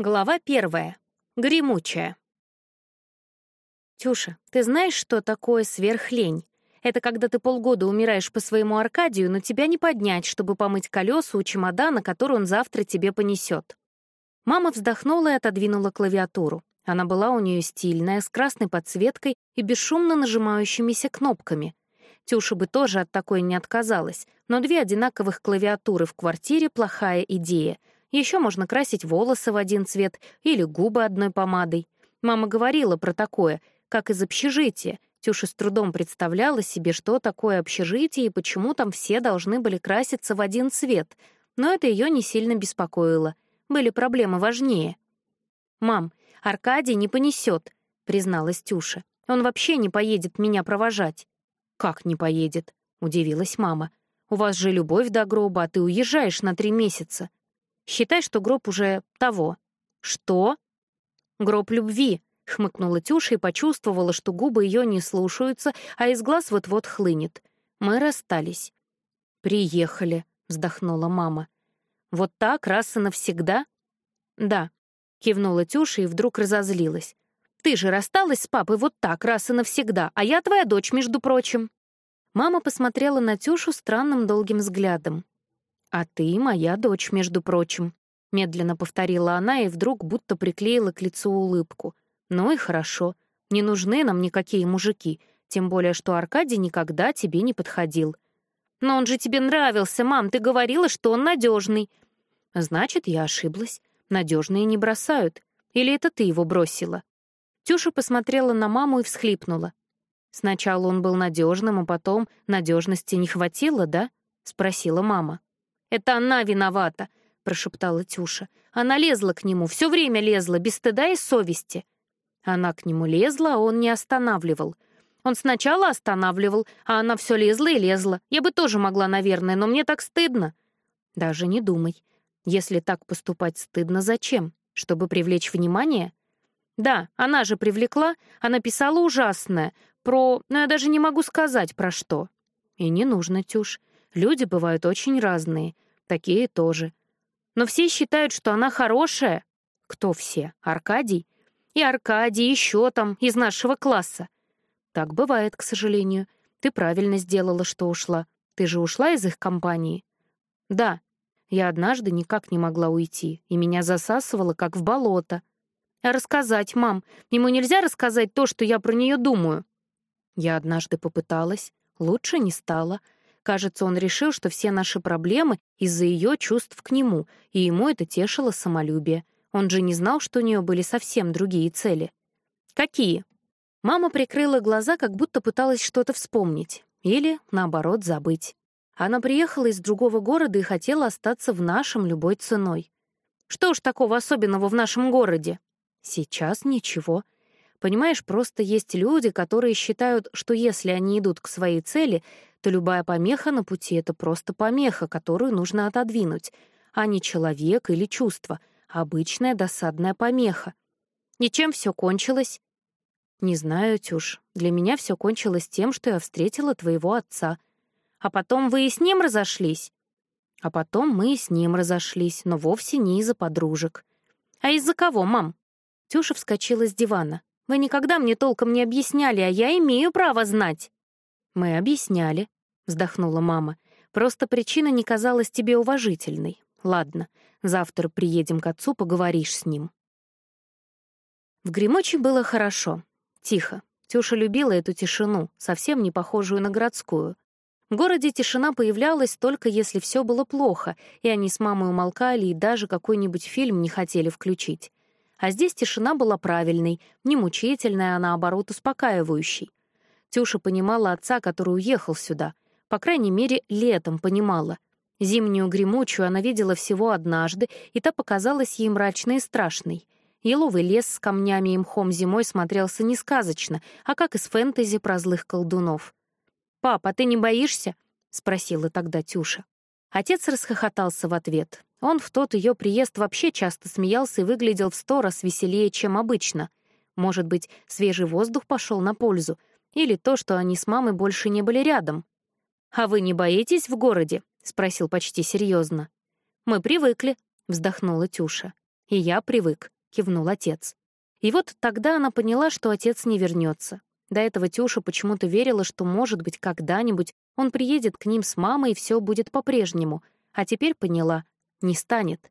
Глава первая. Гремучая. Тюша, ты знаешь, что такое сверхлень? Это когда ты полгода умираешь по своему Аркадию, но тебя не поднять, чтобы помыть колеса у чемодана, который он завтра тебе понесет. Мама вздохнула и отодвинула клавиатуру. Она была у нее стильная, с красной подсветкой и бесшумно нажимающимися кнопками. Тюша бы тоже от такой не отказалась, но две одинаковых клавиатуры в квартире — плохая идея — еще можно красить волосы в один цвет или губы одной помадой. Мама говорила про такое, как из общежития. Тюша с трудом представляла себе, что такое общежитие и почему там все должны были краситься в один цвет. Но это ее не сильно беспокоило. Были проблемы важнее. «Мам, Аркадий не понесет», — призналась Тюша. «Он вообще не поедет меня провожать». «Как не поедет?» — удивилась мама. «У вас же любовь до гроба, а ты уезжаешь на три месяца». Считай, что гроб уже того. Что? Гроб любви, хмыкнула Тюша и почувствовала, что губы ее не слушаются, а из глаз вот-вот хлынет. Мы расстались. «Приехали», — вздохнула мама. «Вот так, раз и навсегда?» «Да», — кивнула Тюша и вдруг разозлилась. «Ты же рассталась с папой вот так, раз и навсегда, а я твоя дочь, между прочим». Мама посмотрела на Тюшу странным долгим взглядом. «А ты моя дочь, между прочим», — медленно повторила она и вдруг будто приклеила к лицу улыбку. «Ну и хорошо. Не нужны нам никакие мужики, тем более что Аркадий никогда тебе не подходил». «Но он же тебе нравился, мам, ты говорила, что он надежный. «Значит, я ошиблась. Надежные не бросают. Или это ты его бросила?» Тюша посмотрела на маму и всхлипнула. «Сначала он был надежным, а потом надежности не хватило, да?» — спросила мама. «Это она виновата», — прошептала Тюша. «Она лезла к нему, все время лезла, без стыда и совести». Она к нему лезла, а он не останавливал. Он сначала останавливал, а она все лезла и лезла. Я бы тоже могла, наверное, но мне так стыдно. Даже не думай. Если так поступать стыдно, зачем? Чтобы привлечь внимание? Да, она же привлекла, она писала ужасное, про... Ну, я даже не могу сказать, про что. И не нужно, Тюш. Люди бывают очень разные, такие тоже. Но все считают, что она хорошая. Кто все? Аркадий? И Аркадий, еще там, из нашего класса. Так бывает, к сожалению. Ты правильно сделала, что ушла. Ты же ушла из их компании? Да. Я однажды никак не могла уйти, и меня засасывало, как в болото. А рассказать, мам? Ему нельзя рассказать то, что я про нее думаю? Я однажды попыталась. Лучше не стало. Кажется, он решил, что все наши проблемы из-за ее чувств к нему, и ему это тешило самолюбие. Он же не знал, что у нее были совсем другие цели. Какие? Мама прикрыла глаза, как будто пыталась что-то вспомнить. Или, наоборот, забыть. Она приехала из другого города и хотела остаться в нашем любой ценой. Что ж такого особенного в нашем городе? Сейчас ничего. Понимаешь, просто есть люди, которые считают, что если они идут к своей цели, то любая помеха на пути — это просто помеха, которую нужно отодвинуть, а не человек или чувство, а обычная досадная помеха. И чем все кончилось? Не знаю, Тюш, для меня все кончилось тем, что я встретила твоего отца. А потом вы и с ним разошлись? А потом мы и с ним разошлись, но вовсе не из-за подружек. А из-за кого, мам? Тюша вскочила с дивана. Вы никогда мне толком не объясняли, а я имею право знать». «Мы объясняли», — вздохнула мама. «Просто причина не казалась тебе уважительной. Ладно, завтра приедем к отцу, поговоришь с ним». В Гремочи было хорошо, тихо. Тюша любила эту тишину, совсем не похожую на городскую. В городе тишина появлялась только если все было плохо, и они с мамой умолкали и даже какой-нибудь фильм не хотели включить. А здесь тишина была правильной, не мучительной, а наоборот успокаивающей. Тюша понимала отца, который уехал сюда. По крайней мере, летом понимала. Зимнюю гремучую она видела всего однажды, и та показалась ей мрачной и страшной. Еловый лес с камнями и мхом зимой смотрелся не сказочно, а как из фэнтези про злых колдунов. «Папа, ты не боишься?» — спросила тогда Тюша. Отец расхохотался в ответ. Он в тот ее приезд вообще часто смеялся и выглядел в сто раз веселее, чем обычно. Может быть, свежий воздух пошел на пользу, или то, что они с мамой больше не были рядом. «А вы не боитесь в городе?» — спросил почти серьезно. «Мы привыкли», — вздохнула Тюша. «И я привык», — кивнул отец. И вот тогда она поняла, что отец не вернется. До этого Тюша почему-то верила, что, может быть, когда-нибудь он приедет к ним с мамой, и все будет по-прежнему. А теперь поняла — не станет.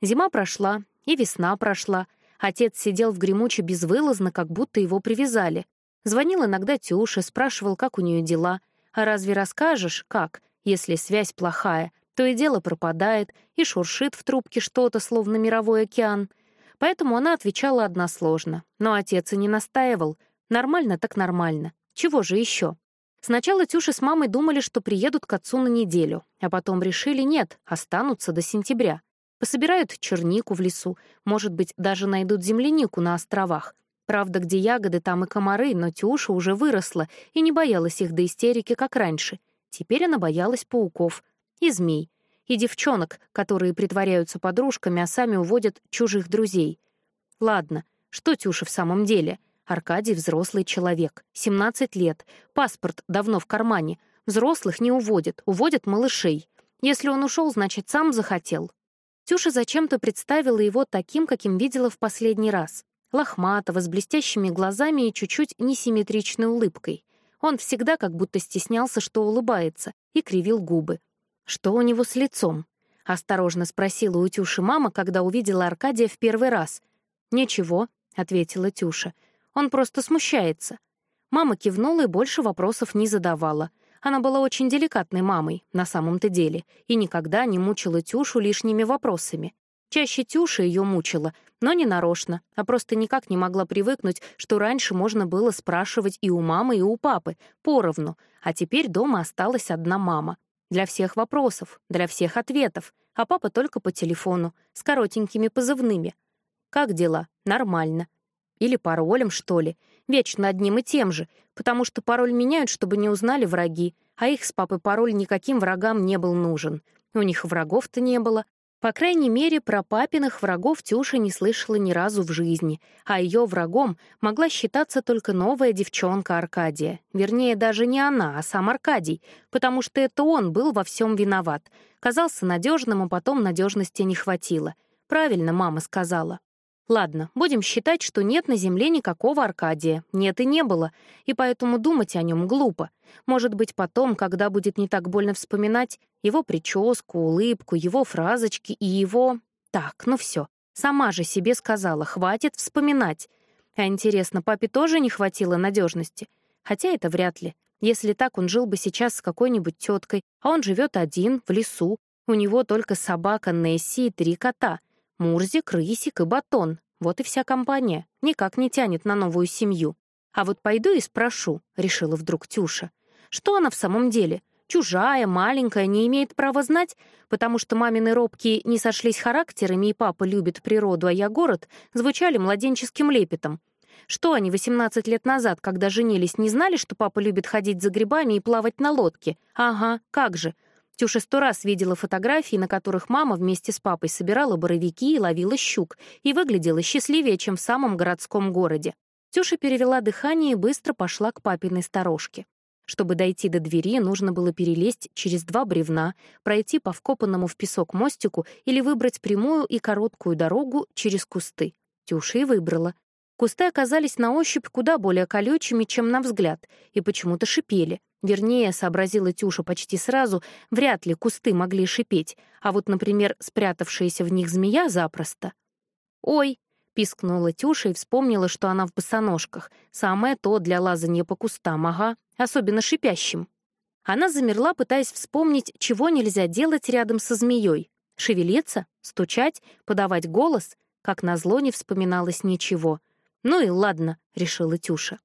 Зима прошла, и весна прошла. Отец сидел в гремуче безвылазно, как будто его привязали. Звонил иногда Тюше, спрашивал, как у нее дела. А разве расскажешь, как, если связь плохая? То и дело пропадает, и шуршит в трубке что-то, словно мировой океан. Поэтому она отвечала односложно. Но отец и не настаивал. Нормально так нормально. Чего же еще? Сначала Тюша с мамой думали, что приедут к отцу на неделю, а потом решили нет, останутся до сентября. Пособирают чернику в лесу, может быть, даже найдут землянику на островах. Правда, где ягоды, там и комары, но Тюша уже выросла и не боялась их до истерики, как раньше. Теперь она боялась пауков и змей, и девчонок, которые притворяются подружками, а сами уводят чужих друзей. Ладно, что Тюша в самом деле? Аркадий — взрослый человек, 17 лет, паспорт давно в кармане. Взрослых не уводят, уводят малышей. Если он ушел, значит, сам захотел. Тюша зачем-то представила его таким, каким видела в последний раз. Лохматого, с блестящими глазами и чуть-чуть несимметричной улыбкой. Он всегда как будто стеснялся, что улыбается, и кривил губы. «Что у него с лицом?» — осторожно спросила у Тюши мама, когда увидела Аркадия в первый раз. «Ничего», — ответила Тюша. «Он просто смущается». Мама кивнула и больше вопросов не задавала. Она была очень деликатной мамой, на самом-то деле, и никогда не мучила Тюшу лишними вопросами. Чаще Тюша ее мучила, но не нарочно, а просто никак не могла привыкнуть, что раньше можно было спрашивать и у мамы, и у папы, поровну, а теперь дома осталась одна мама. Для всех вопросов, для всех ответов, а папа только по телефону, с коротенькими позывными. «Как дела? Нормально». Или паролем, что ли. Вечно одним и тем же, потому что пароль меняют, чтобы не узнали враги, а их с папой пароль никаким врагам не был нужен. У них врагов-то не было. По крайней мере, про папиных врагов Тюша не слышала ни разу в жизни, а ее врагом могла считаться только новая девчонка Аркадия. Вернее, даже не она, а сам Аркадий, потому что это он был во всем виноват. Казался надежным, а потом надежности не хватило. Правильно мама сказала. Ладно, будем считать, что нет на Земле никакого Аркадия. Нет и не было, и поэтому думать о нем глупо. Может быть, потом, когда будет не так больно вспоминать его прическу, улыбку, его фразочки и его... Так, ну все. Сама же себе сказала, хватит вспоминать. А интересно, папе тоже не хватило надежности? Хотя это вряд ли. Если так, он жил бы сейчас с какой-нибудь теткой, а он живет один, в лесу. У него только собака Несси и три кота — Мурзик, Рысик и Батон. Вот и вся компания. Никак не тянет на новую семью. А вот пойду и спрошу, — решила вдруг Тюша. Что она в самом деле? Чужая, маленькая, не имеет права знать, потому что мамины робкие не сошлись характерами, и папа любит природу, а я город, звучали младенческим лепетом. Что они 18 лет назад, когда женились, не знали, что папа любит ходить за грибами и плавать на лодке? Ага, как же. Тюша сто раз видела фотографии, на которых мама вместе с папой собирала боровики и ловила щук, и выглядела счастливее, чем в самом городском городе. Тюша перевела дыхание и быстро пошла к папиной сторожке. Чтобы дойти до двери, нужно было перелезть через два бревна, пройти по вкопанному в песок мостику или выбрать прямую и короткую дорогу через кусты. Тюша и выбрала. Кусты оказались на ощупь куда более колючими, чем на взгляд, и почему-то шипели. Вернее, сообразила Тюша почти сразу, вряд ли кусты могли шипеть, а вот, например, спрятавшаяся в них змея запросто. «Ой!» — пискнула Тюша и вспомнила, что она в босоножках. Самое то для лазания по кустам, ага, особенно шипящим. Она замерла, пытаясь вспомнить, чего нельзя делать рядом со змеей. Шевелиться, стучать, подавать голос. Как назло не вспоминалось ничего. «Ну и ладно», — решила Тюша.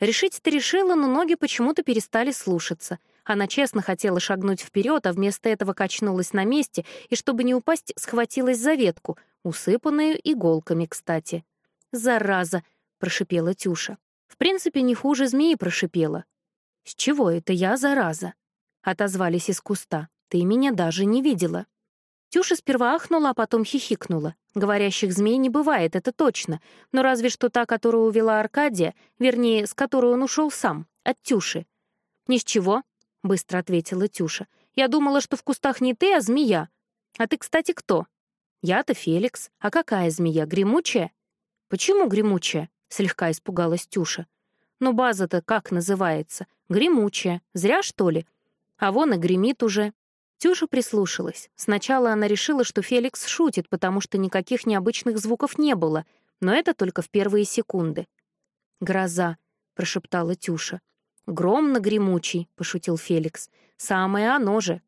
Решить-то решила, но ноги почему-то перестали слушаться. Она честно хотела шагнуть вперед, а вместо этого качнулась на месте и, чтобы не упасть, схватилась за ветку, усыпанную иголками, кстати. «Зараза!» — прошипела Тюша. В принципе, не хуже змеи прошипела. «С чего это я, зараза?» — отозвались из куста. «Ты меня даже не видела». Тюша сперва ахнула, а потом хихикнула. Говорящих змей не бывает, это точно. Но разве что та, которую увела Аркадия, вернее, с которой он ушел сам, от Тюши. «Ни с чего», — быстро ответила Тюша. «Я думала, что в кустах не ты, а змея. А ты, кстати, кто?» Я-то Феликс. А какая змея? Гремучая? Почему гремучая? Слегка испугалась Тюша. Но база-то как называется? Гремучая. Зря, что ли? А вон и гремит уже. Тюша прислушалась. Сначала она решила, что Феликс шутит, потому что никаких необычных звуков не было, но это только в первые секунды. «Гроза», — прошептала Тюша. «Гром на гремучий», — пошутил Феликс. «Самое оно же».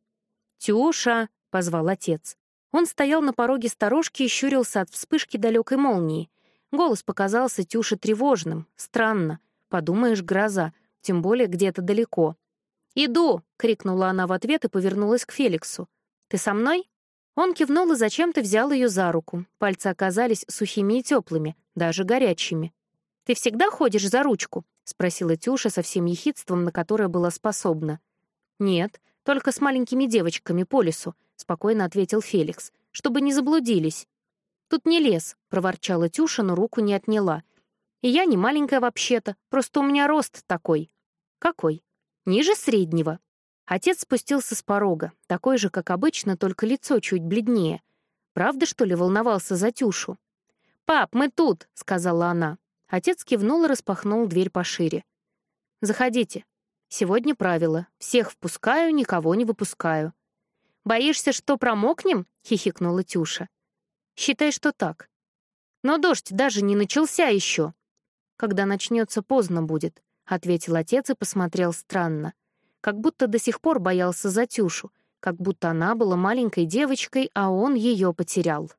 «Тюша», — позвал отец. Он стоял на пороге сторожки и щурился от вспышки далекой молнии. Голос показался Тюше тревожным. Странно. Подумаешь, гроза, тем более где-то далеко. «Иду!» — крикнула она в ответ и повернулась к Феликсу. «Ты со мной?» Он кивнул и зачем-то взял ее за руку. Пальцы оказались сухими и теплыми, даже горячими. «Ты всегда ходишь за ручку?» — спросила Тюша со всем ехидством, на которое была способна. «Нет, только с маленькими девочками по лесу», — спокойно ответил Феликс, «чтобы не заблудились». «Тут не лес», — проворчала Тюша, но руку не отняла. «И я не маленькая вообще-то, просто у меня рост такой». «Какой?» «Ниже среднего». Отец спустился с порога, такой же, как обычно, только лицо чуть бледнее. Правда, что ли, волновался за Тюшу? «Пап, мы тут!» — сказала она. Отец кивнул и распахнул дверь пошире. «Заходите. Сегодня правило. Всех впускаю, никого не выпускаю». «Боишься, что промокнем?» — хихикнула Тюша. «Считай, что так. Но дождь даже не начался еще». «Когда начнется, поздно будет», — ответил отец и посмотрел странно. Как будто до сих пор боялся за Тюшу, как будто она была маленькой девочкой, а он ее потерял.